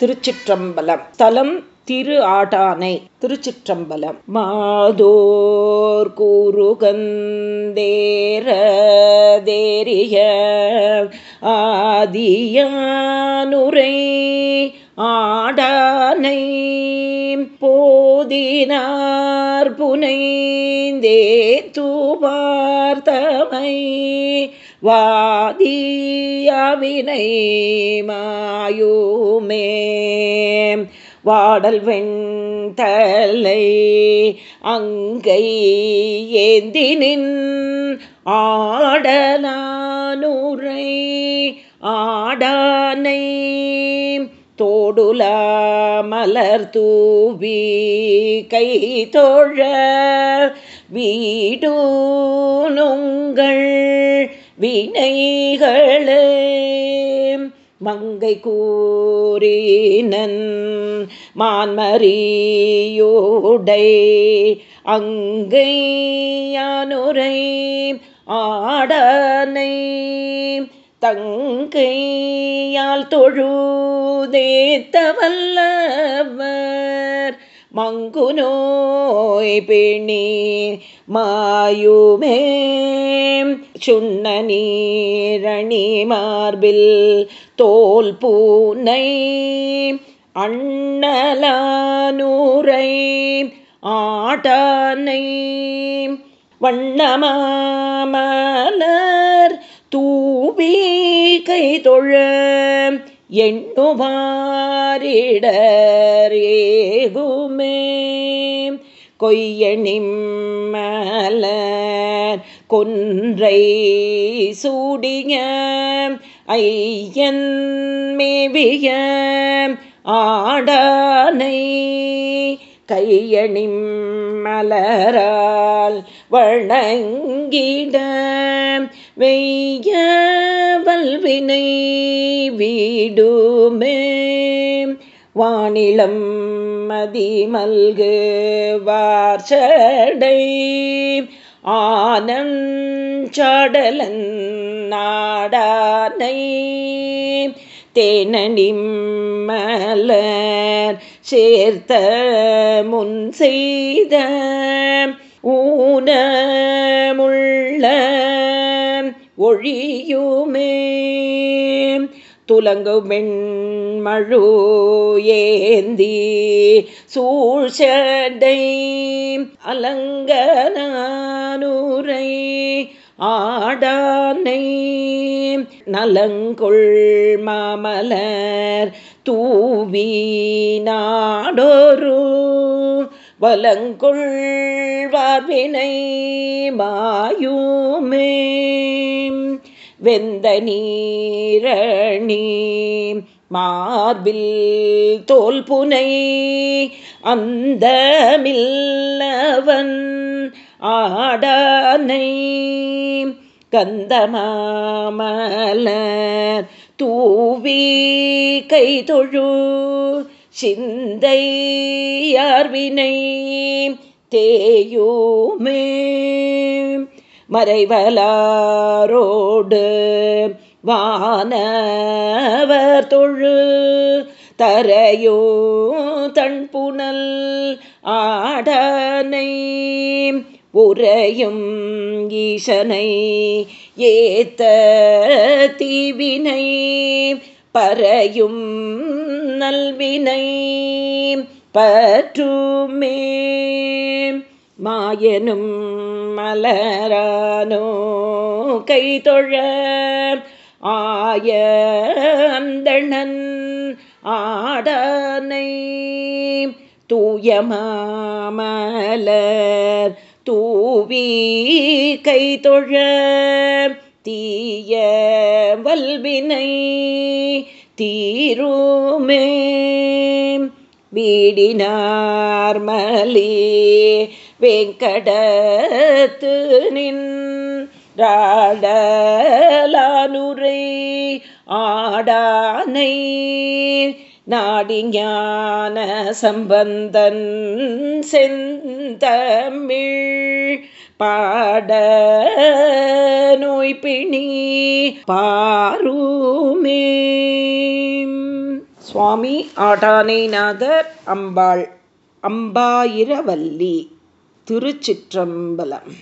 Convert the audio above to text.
திருச்சிற்றம்பலம். தலம் திரு ஆடானை. திருச்சிற்றம்பலம். மாதோர் கூறுகந்தேரதேரிய ஆதியானுரை ஆடானை. போ போதினார் புனைந்தே தூபார்த்தமை வாதியவினை மாயுமே. வாடல் வெண்தலை அங்கை ஏந்தினின் ஆடலானுரை ஆடானை தோடுல மலர் தூவி கை தோழ வீடு நுங்கள் வினைகளே. மங்கை கூறினன் மான்மரியோடை அங்கை யானுரை ஆடனை தங்கையால் தொழுதேத்தவல்லவர் மங்குநோய் பிணி மாயுமே. சுண்ண நீரணி மார்பில் தோல் பூனை. அண்ணலானூரை ஆட்டானை வண்ணமாமலர் உபீகை தொழ எண்ணுவாரிடரேகுமே கொய்யணிம்மலர் கொன்றை சூடிய ஐயன் மேவிய ஆடானை. கையணிம் மலரால் வணங்கிட. வெய்ய வல்வினை வீடுமே. வானிலம் மதிமல்கு வார்ச்சடை. ஆனஞ்சாடலன் நாடானை. தேனனிம் மலர் சேர்த்த முன் செய்த ஊனமுள்ள ஒழியுமே. துலங்கு வெண்மழு ஏந்தி சூழ்ச்சடை அலங்கனானுரை ஆடானை நலங்கொள் மாமலர் தூவி நாடொரு வலங்கொள்வார்வினை மாயுமே. வெந்த நீரணி மார்பில் தோல் புனை அந்த மில்லவன் ஆடானை கந்தமாமலர் தூவி கை தொழு சிந்தையார்வினை தேயுமே. மறைவலாரோடு வானவர் தொழு தரையோ தன்புணல் ஆடனை. உரையும் ஈசனை ஏத்த தீவினை பறையும் நல்வினை பற்றுமே. மாயனும் மலரானோ கை தொழ ஆய ஆடனை தூயமாமலர் தூவி கை தொழ தீய வல்வினை தீருமே. வீடினார் மலி வெங்கடத்து நின்றாடலானுரை ஆடானை நாடிஞான சம்பந்தன் செந்தமிழ் பாட நோய்பிணி பாருமே. சுவாமி ஆடானைநாதர் அம்பாள் அம்பாயிரவல்லி திருச்சிற்றம்பலம்.